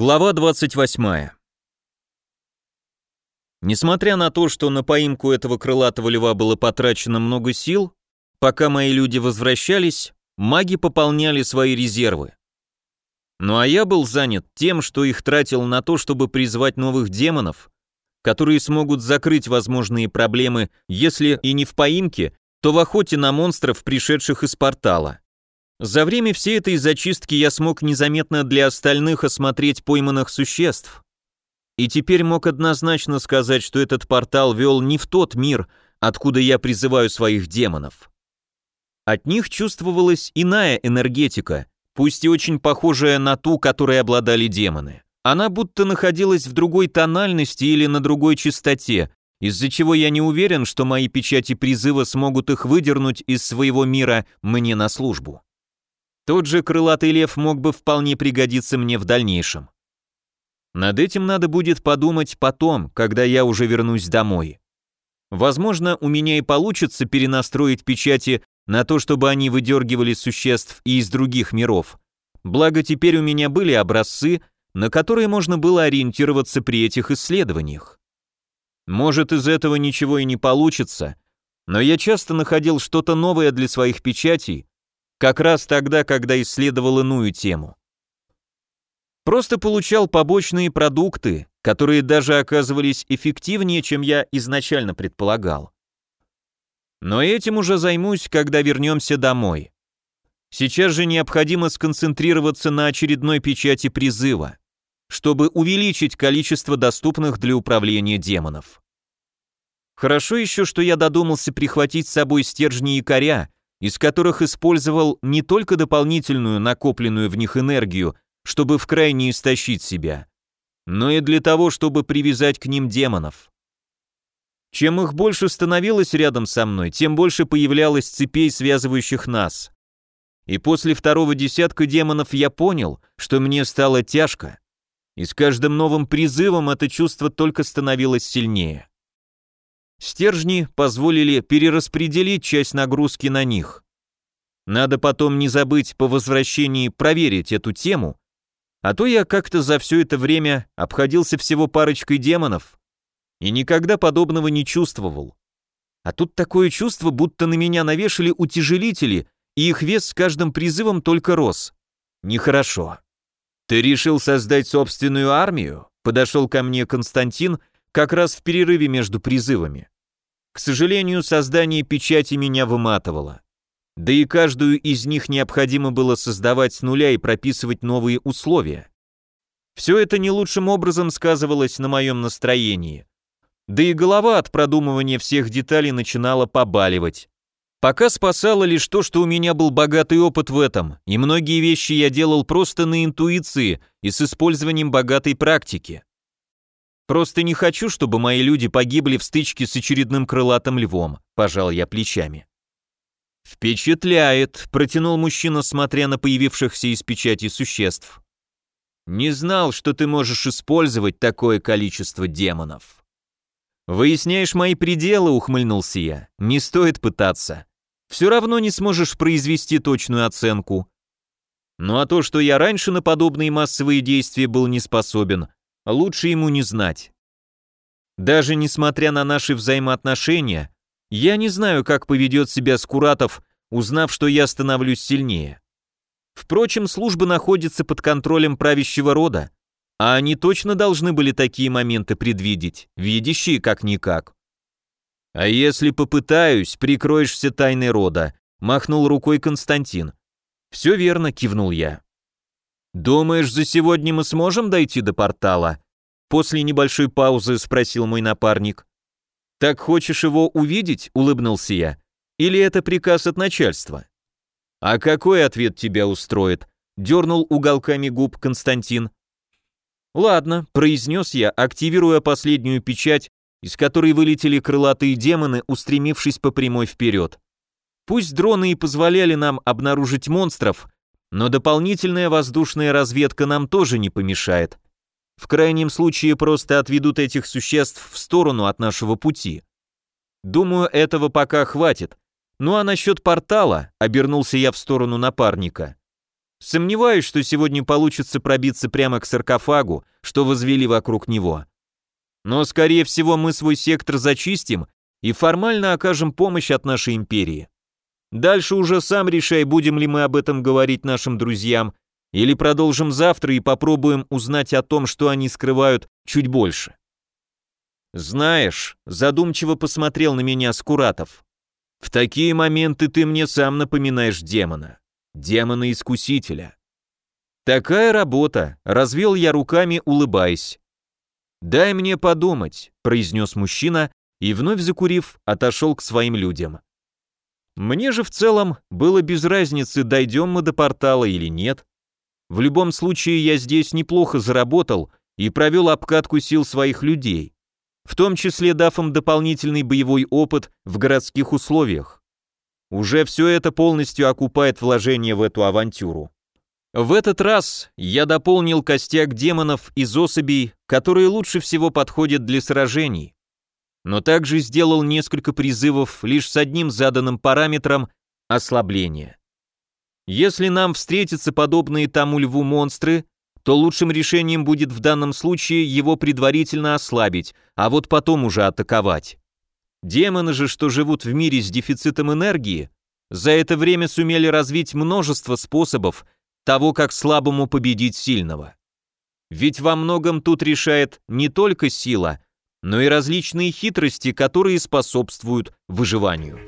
Глава 28. Несмотря на то, что на поимку этого крылатого льва было потрачено много сил, пока мои люди возвращались, маги пополняли свои резервы. Ну а я был занят тем, что их тратил на то, чтобы призвать новых демонов, которые смогут закрыть возможные проблемы, если и не в поимке, то в охоте на монстров, пришедших из портала. За время всей этой зачистки я смог незаметно для остальных осмотреть пойманных существ. И теперь мог однозначно сказать, что этот портал вел не в тот мир, откуда я призываю своих демонов. От них чувствовалась иная энергетика, пусть и очень похожая на ту, которой обладали демоны. Она будто находилась в другой тональности или на другой частоте, из-за чего я не уверен, что мои печати призыва смогут их выдернуть из своего мира мне на службу. Тот же крылатый лев мог бы вполне пригодиться мне в дальнейшем. Над этим надо будет подумать потом, когда я уже вернусь домой. Возможно, у меня и получится перенастроить печати на то, чтобы они выдергивали существ и из других миров. Благо теперь у меня были образцы, на которые можно было ориентироваться при этих исследованиях. Может, из этого ничего и не получится, но я часто находил что-то новое для своих печатей, как раз тогда, когда исследовал иную тему. Просто получал побочные продукты, которые даже оказывались эффективнее, чем я изначально предполагал. Но этим уже займусь, когда вернемся домой. Сейчас же необходимо сконцентрироваться на очередной печати призыва, чтобы увеличить количество доступных для управления демонов. Хорошо еще, что я додумался прихватить с собой стержни якоря, из которых использовал не только дополнительную накопленную в них энергию, чтобы в крайне истощить себя, но и для того, чтобы привязать к ним демонов. Чем их больше становилось рядом со мной, тем больше появлялось цепей, связывающих нас. И после второго десятка демонов я понял, что мне стало тяжко, и с каждым новым призывом это чувство только становилось сильнее. Стержни позволили перераспределить часть нагрузки на них. Надо потом не забыть по возвращении проверить эту тему, а то я как-то за все это время обходился всего парочкой демонов и никогда подобного не чувствовал. А тут такое чувство, будто на меня навешали утяжелители, и их вес с каждым призывом только рос. Нехорошо. «Ты решил создать собственную армию?» Подошел ко мне Константин как раз в перерыве между призывами. К сожалению, создание печати меня выматывало. Да и каждую из них необходимо было создавать с нуля и прописывать новые условия. Все это не лучшим образом сказывалось на моем настроении. Да и голова от продумывания всех деталей начинала побаливать. Пока спасало лишь то, что у меня был богатый опыт в этом, и многие вещи я делал просто на интуиции и с использованием богатой практики. Просто не хочу, чтобы мои люди погибли в стычке с очередным крылатым львом, пожал я плечами. Впечатляет, протянул мужчина, смотря на появившихся из печати существ. Не знал, что ты можешь использовать такое количество демонов. Выясняешь мои пределы, ухмыльнулся я. Не стоит пытаться. Все равно не сможешь произвести точную оценку. Ну а то, что я раньше на подобные массовые действия был не способен, лучше ему не знать. Даже несмотря на наши взаимоотношения, я не знаю, как поведет себя Скуратов, узнав, что я становлюсь сильнее. Впрочем, служба находится под контролем правящего рода, а они точно должны были такие моменты предвидеть, видящие как-никак. «А если попытаюсь, прикроешься тайной рода», — махнул рукой Константин. «Все верно», — кивнул я. «Думаешь, за сегодня мы сможем дойти до портала?» После небольшой паузы спросил мой напарник. «Так хочешь его увидеть?» — улыбнулся я. «Или это приказ от начальства?» «А какой ответ тебя устроит?» — дернул уголками губ Константин. «Ладно», — произнес я, активируя последнюю печать, из которой вылетели крылатые демоны, устремившись по прямой вперед. Пусть дроны и позволяли нам обнаружить монстров, но дополнительная воздушная разведка нам тоже не помешает. В крайнем случае просто отведут этих существ в сторону от нашего пути. Думаю, этого пока хватит. Ну а насчет портала, обернулся я в сторону напарника. Сомневаюсь, что сегодня получится пробиться прямо к саркофагу, что возвели вокруг него. Но, скорее всего, мы свой сектор зачистим и формально окажем помощь от нашей империи. Дальше уже сам решай, будем ли мы об этом говорить нашим друзьям, или продолжим завтра и попробуем узнать о том, что они скрывают чуть больше. Знаешь, задумчиво посмотрел на меня Скуратов. В такие моменты ты мне сам напоминаешь демона. Демона-искусителя. Такая работа, развел я руками, улыбаясь. «Дай мне подумать», — произнес мужчина и, вновь закурив, отошел к своим людям. Мне же в целом было без разницы, дойдем мы до портала или нет. В любом случае я здесь неплохо заработал и провел обкатку сил своих людей, в том числе дав им дополнительный боевой опыт в городских условиях. Уже все это полностью окупает вложение в эту авантюру. В этот раз я дополнил костяк демонов из особей, которые лучше всего подходят для сражений, но также сделал несколько призывов лишь с одним заданным параметром – ослабления. Если нам встретятся подобные тому льву монстры, то лучшим решением будет в данном случае его предварительно ослабить, а вот потом уже атаковать. Демоны же, что живут в мире с дефицитом энергии, за это время сумели развить множество способов того, как слабому победить сильного. Ведь во многом тут решает не только сила, но и различные хитрости, которые способствуют выживанию.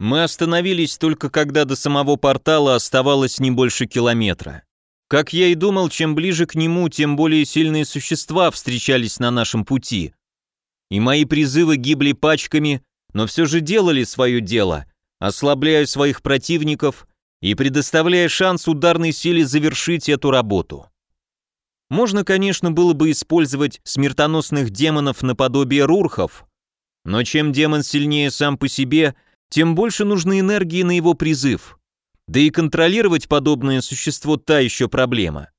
Мы остановились только когда до самого портала оставалось не больше километра. Как я и думал, чем ближе к нему, тем более сильные существа встречались на нашем пути. И мои призывы гибли пачками, но все же делали свое дело, ослабляя своих противников и предоставляя шанс ударной силе завершить эту работу. Можно, конечно, было бы использовать смертоносных демонов наподобие рурхов, но чем демон сильнее сам по себе, тем больше нужно энергии на его призыв. Да и контролировать подобное существо та еще проблема.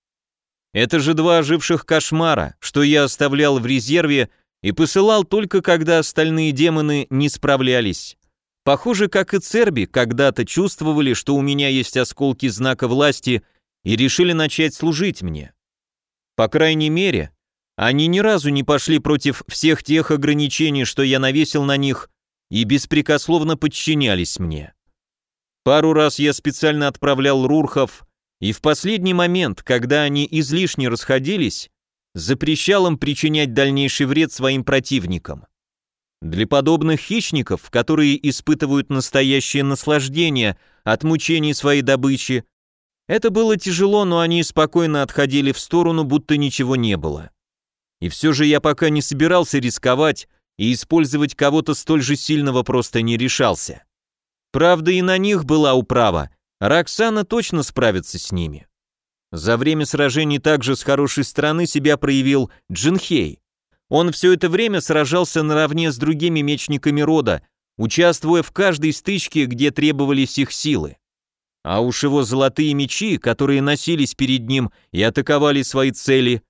Это же два оживших кошмара, что я оставлял в резерве и посылал только когда остальные демоны не справлялись. Похоже, как и Церби когда-то чувствовали, что у меня есть осколки знака власти и решили начать служить мне. По крайней мере, они ни разу не пошли против всех тех ограничений, что я навесил на них, и беспрекословно подчинялись мне. Пару раз я специально отправлял рурхов, и в последний момент, когда они излишне расходились, запрещал им причинять дальнейший вред своим противникам. Для подобных хищников, которые испытывают настоящее наслаждение от мучений своей добычи, это было тяжело, но они спокойно отходили в сторону, будто ничего не было. И все же я пока не собирался рисковать и использовать кого-то столь же сильного просто не решался. Правда, и на них была управа. Роксана точно справится с ними. За время сражений также с хорошей стороны себя проявил Джинхей. Он все это время сражался наравне с другими мечниками рода, участвуя в каждой стычке, где требовались их силы. А уж его золотые мечи, которые носились перед ним и атаковали свои цели,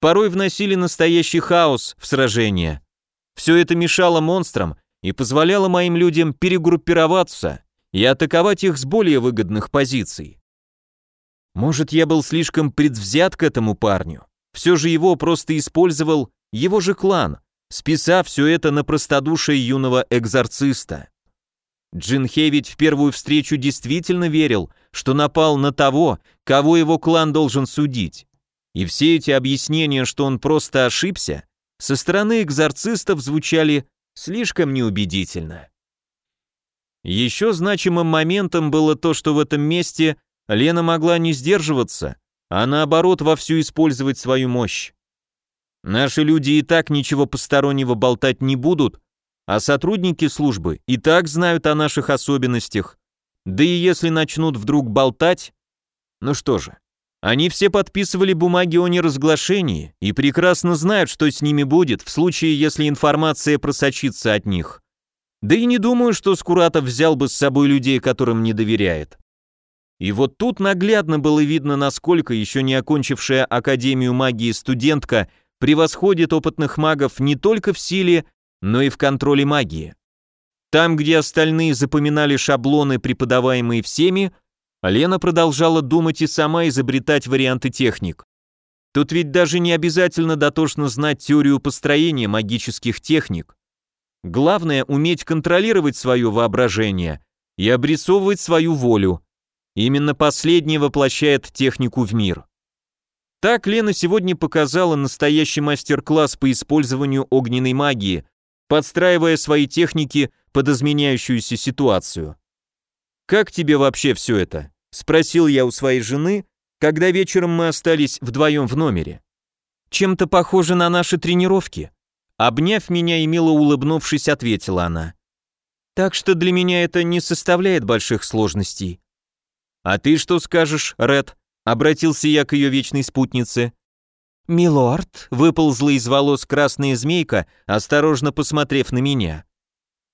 порой вносили настоящий хаос в сражения. Все это мешало монстрам и позволяло моим людям перегруппироваться и атаковать их с более выгодных позиций. Может, я был слишком предвзят к этому парню? Все же его просто использовал его же клан, списав все это на простодушие юного экзорциста. Джинхе ведь в первую встречу действительно верил, что напал на того, кого его клан должен судить. И все эти объяснения, что он просто ошибся, со стороны экзорцистов звучали слишком неубедительно. Еще значимым моментом было то, что в этом месте Лена могла не сдерживаться, а наоборот вовсю использовать свою мощь. Наши люди и так ничего постороннего болтать не будут, а сотрудники службы и так знают о наших особенностях. Да и если начнут вдруг болтать, ну что же, они все подписывали бумаги о неразглашении и прекрасно знают, что с ними будет в случае, если информация просочится от них. Да и не думаю, что Скуратов взял бы с собой людей, которым не доверяет. И вот тут наглядно было видно, насколько еще не окончившая Академию магии студентка превосходит опытных магов не только в силе, но и в контроле магии. Там, где остальные запоминали шаблоны, преподаваемые всеми, Лена продолжала думать и сама изобретать варианты техник. Тут ведь даже не обязательно дотошно знать теорию построения магических техник. Главное – уметь контролировать свое воображение и обрисовывать свою волю. Именно последнее воплощает технику в мир. Так Лена сегодня показала настоящий мастер-класс по использованию огненной магии, подстраивая свои техники под изменяющуюся ситуацию. «Как тебе вообще все это?» – спросил я у своей жены, когда вечером мы остались вдвоем в номере. «Чем-то похоже на наши тренировки», Обняв меня и мило улыбнувшись, ответила она. «Так что для меня это не составляет больших сложностей». «А ты что скажешь, Ред?» — обратился я к ее вечной спутнице. «Милорд», — выползла из волос красная змейка, осторожно посмотрев на меня.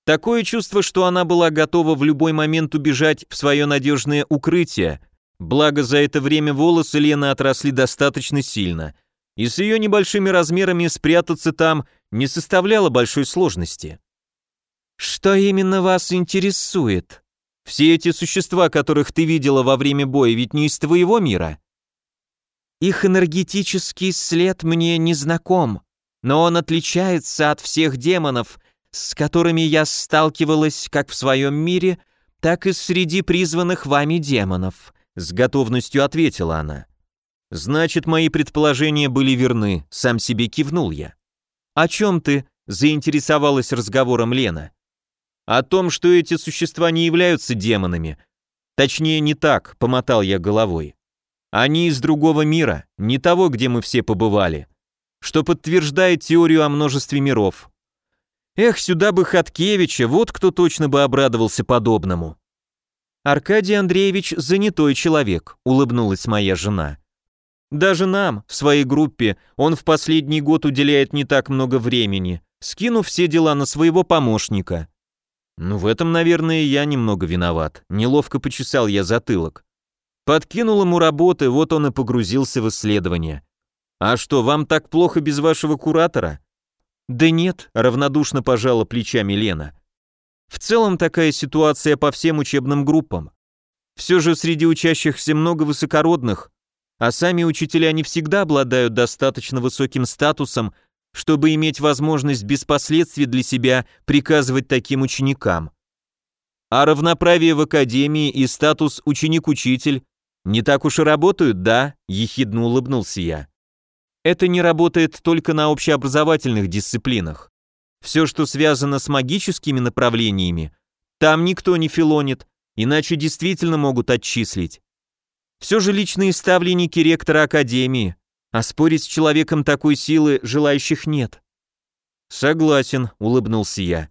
Такое чувство, что она была готова в любой момент убежать в свое надежное укрытие, благо за это время волосы Лены отросли достаточно сильно, и с ее небольшими размерами спрятаться там не составляло большой сложности. «Что именно вас интересует? Все эти существа, которых ты видела во время боя, ведь не из твоего мира?» «Их энергетический след мне не знаком, но он отличается от всех демонов, с которыми я сталкивалась как в своем мире, так и среди призванных вами демонов», — с готовностью ответила она. «Значит, мои предположения были верны», — сам себе кивнул я. «О чем ты?» – заинтересовалась разговором Лена. «О том, что эти существа не являются демонами. Точнее, не так», – помотал я головой. «Они из другого мира, не того, где мы все побывали, что подтверждает теорию о множестве миров. Эх, сюда бы Хаткевича, вот кто точно бы обрадовался подобному». «Аркадий Андреевич занятой человек», — улыбнулась моя жена. Даже нам, в своей группе, он в последний год уделяет не так много времени, скинув все дела на своего помощника. Ну, в этом, наверное, я немного виноват. Неловко почесал я затылок. Подкинул ему работы, вот он и погрузился в исследование. А что, вам так плохо без вашего куратора? Да нет, равнодушно пожала плечами Лена. В целом такая ситуация по всем учебным группам. Все же среди учащихся много высокородных, а сами учителя не всегда обладают достаточно высоким статусом, чтобы иметь возможность без последствий для себя приказывать таким ученикам. А равноправие в академии и статус ученик-учитель не так уж и работают, да? Ехидно улыбнулся я. Это не работает только на общеобразовательных дисциплинах. Все, что связано с магическими направлениями, там никто не филонит, иначе действительно могут отчислить. Все же личные ставленники ректора Академии, а спорить с человеком такой силы желающих нет. Согласен, улыбнулся я.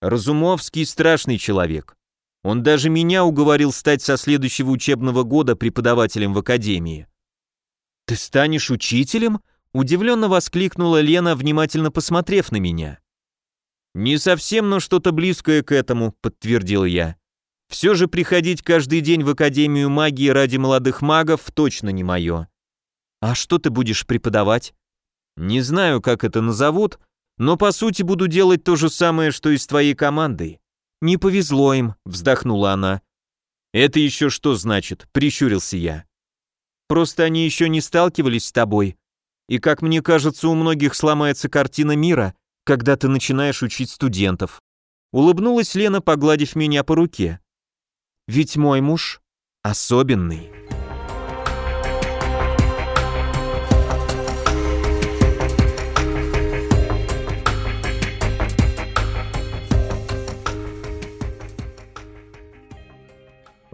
Разумовский страшный человек. Он даже меня уговорил стать со следующего учебного года преподавателем в Академии. «Ты станешь учителем?» – удивленно воскликнула Лена, внимательно посмотрев на меня. «Не совсем, но что-то близкое к этому», – подтвердил я. Все же приходить каждый день в Академию магии ради молодых магов точно не мое. А что ты будешь преподавать? Не знаю, как это назовут, но по сути буду делать то же самое, что и с твоей командой. Не повезло им, вздохнула она. Это еще что значит? Прищурился я. Просто они еще не сталкивались с тобой. И, как мне кажется, у многих сломается картина мира, когда ты начинаешь учить студентов. Улыбнулась Лена, погладив меня по руке. Ведь мой муж особенный.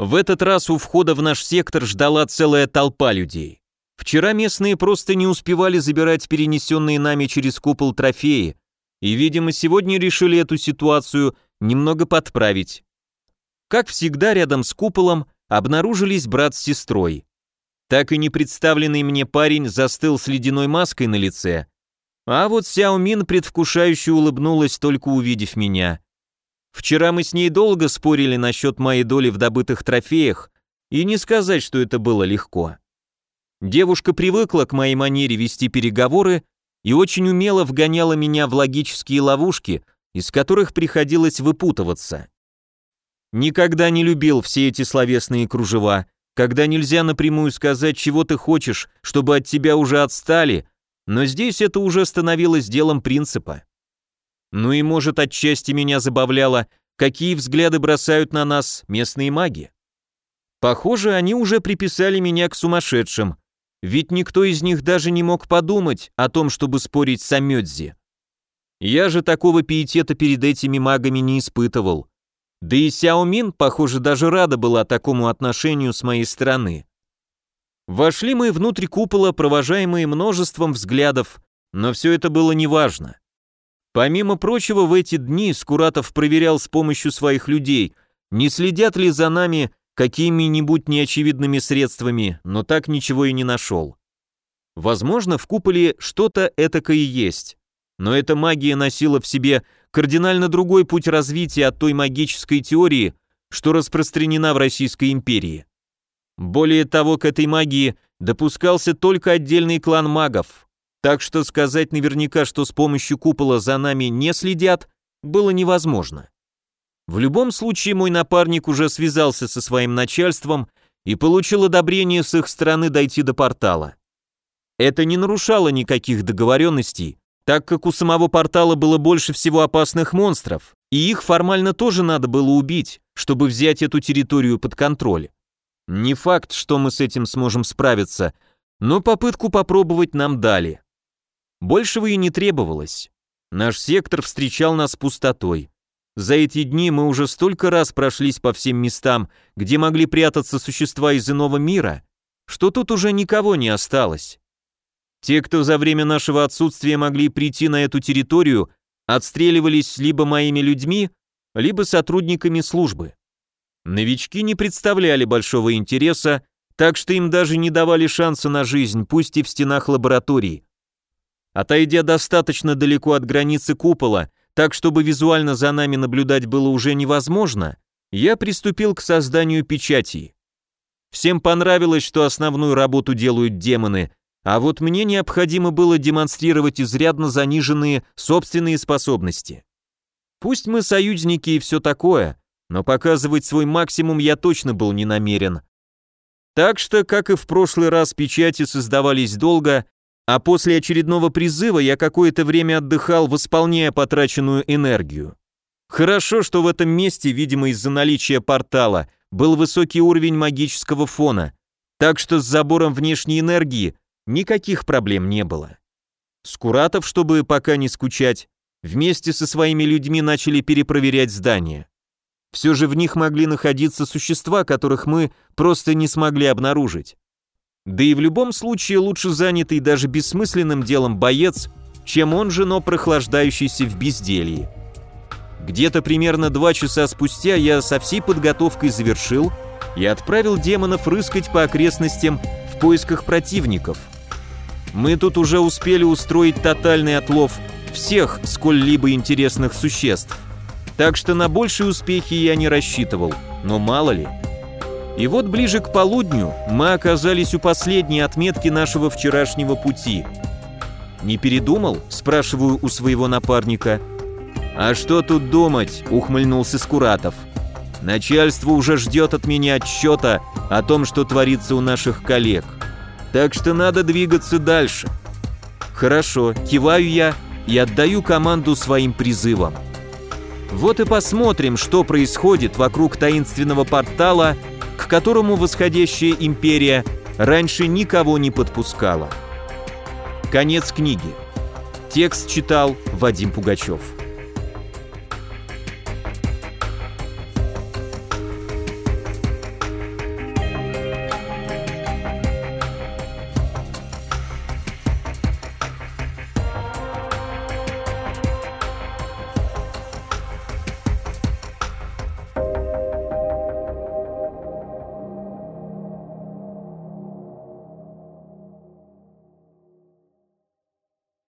В этот раз у входа в наш сектор ждала целая толпа людей. Вчера местные просто не успевали забирать перенесенные нами через купол трофеи, и, видимо, сегодня решили эту ситуацию немного подправить. Как всегда, рядом с куполом обнаружились брат с сестрой. Так и не представленный мне парень застыл с ледяной маской на лице, а вот Сяо Мин предвкушающе улыбнулась, только увидев меня. Вчера мы с ней долго спорили насчет моей доли в добытых трофеях, И не сказать, что это было легко. Девушка привыкла к моей манере вести переговоры и очень умело вгоняла меня в логические ловушки, из которых приходилось выпутываться. Никогда не любил все эти словесные кружева, когда нельзя напрямую сказать, чего ты хочешь, чтобы от тебя уже отстали, но здесь это уже становилось делом принципа. Ну и может отчасти меня забавляло, какие взгляды бросают на нас местные маги. Похоже, они уже приписали меня к сумасшедшим, ведь никто из них даже не мог подумать о том, чтобы спорить с Амёдзи. Я же такого пиетета перед этими магами не испытывал. Да и Сяо Мин, похоже, даже рада была такому отношению с моей стороны. Вошли мы внутрь купола, провожаемые множеством взглядов, но все это было неважно. Помимо прочего, в эти дни Скуратов проверял с помощью своих людей, не следят ли за нами какими-нибудь неочевидными средствами, но так ничего и не нашел. Возможно, в куполе что-то этакое есть, но эта магия носила в себе кардинально другой путь развития от той магической теории, что распространена в Российской империи. Более того, к этой магии допускался только отдельный клан магов, так что сказать наверняка, что с помощью купола за нами не следят, было невозможно. В любом случае мой напарник уже связался со своим начальством и получил одобрение с их стороны дойти до портала. Это не нарушало никаких договоренностей, так как у самого портала было больше всего опасных монстров, и их формально тоже надо было убить, чтобы взять эту территорию под контроль. Не факт, что мы с этим сможем справиться, но попытку попробовать нам дали. Большего и не требовалось. Наш сектор встречал нас пустотой. За эти дни мы уже столько раз прошлись по всем местам, где могли прятаться существа из иного мира, что тут уже никого не осталось. Те, кто за время нашего отсутствия могли прийти на эту территорию, отстреливались либо моими людьми, либо сотрудниками службы. Новички не представляли большого интереса, так что им даже не давали шанса на жизнь, пусть и в стенах лаборатории. Отойдя достаточно далеко от границы купола, так чтобы визуально за нами наблюдать было уже невозможно, я приступил к созданию печати. Всем понравилось, что основную работу делают демоны, а вот мне необходимо было демонстрировать изрядно заниженные собственные способности. Пусть мы союзники и все такое, но показывать свой максимум я точно был не намерен. Так что, как и в прошлый раз, печати создавались долго, а после очередного призыва я какое-то время отдыхал, восполняя потраченную энергию. Хорошо, что в этом месте, видимо из-за наличия портала, был высокий уровень магического фона, так что с забором внешней энергии никаких проблем не было. Скуратов, чтобы пока не скучать, вместе со своими людьми начали перепроверять здания. Все же в них могли находиться существа, которых мы просто не смогли обнаружить. Да и в любом случае лучше занятый даже бессмысленным делом боец, чем он же, но прохлаждающийся в безделье. Где-то примерно два часа спустя я со всей подготовкой завершил и отправил демонов рыскать по окрестностям в поисках противников. Мы тут уже успели устроить тотальный отлов всех сколь-либо интересных существ. Так что на большие успехи я не рассчитывал, но мало ли. И вот ближе к полудню мы оказались у последней отметки нашего вчерашнего пути. «Не передумал?» – спрашиваю у своего напарника. «А что тут думать?» – ухмыльнулся Скуратов. «Начальство уже ждет от меня отчета о том, что творится у наших коллег. Так что надо двигаться дальше». «Хорошо», – киваю я и отдаю команду своим призывам. Вот и посмотрим, что происходит вокруг таинственного портала – к которому восходящая империя раньше никого не подпускала. Конец книги. Текст читал Вадим Пугачев.